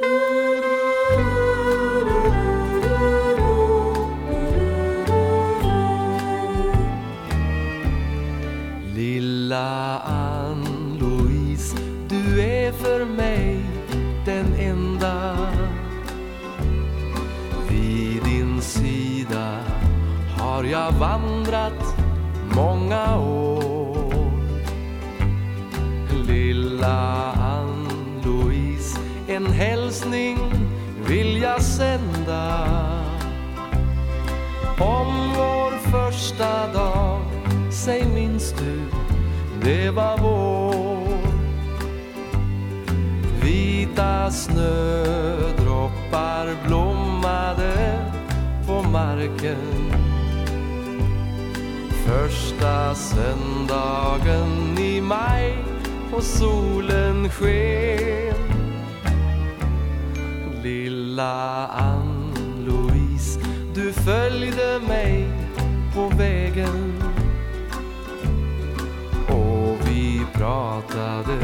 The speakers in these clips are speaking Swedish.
Lilla Ann-Louise, du är för mig den enda. Vid din sida har jag vandrat många år. En hälsning vill jag sända. Om vår första dag, säg minns du, det var vår. Vita snödroppar blommade på marken. Första söndagen i maj och solen sken. Lilla Ann-Louise, du följde mig på vägen. Och vi pratade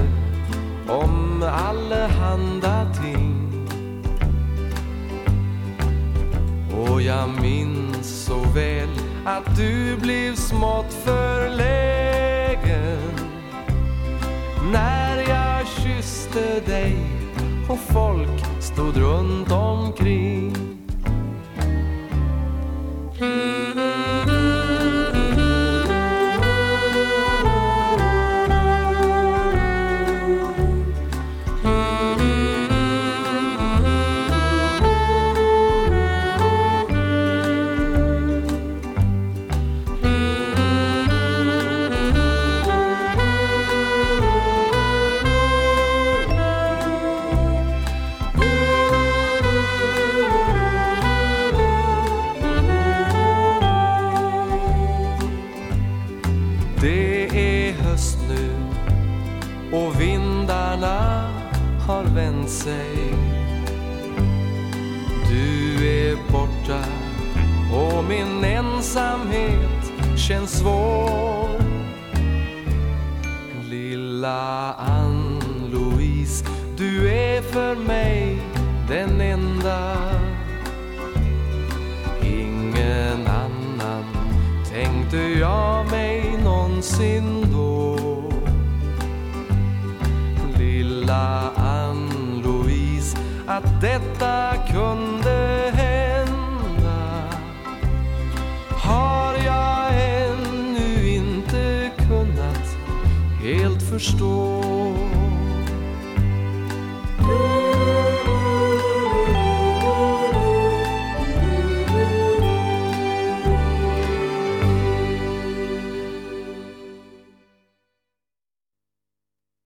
om allehanda ting. Och jag minns så väl att du blev smått förlägen och folk stod runt omkring. Och vindarna har vänt sig. Du är borta och min ensamhet känns svår. Lilla Ann-Louise, du är för mig den enda. Ingen annan tänkte jag mig någonsin då. Lilla Ann-Louise, att detta kunde hända. Har jag ännu inte kunnat helt förstå.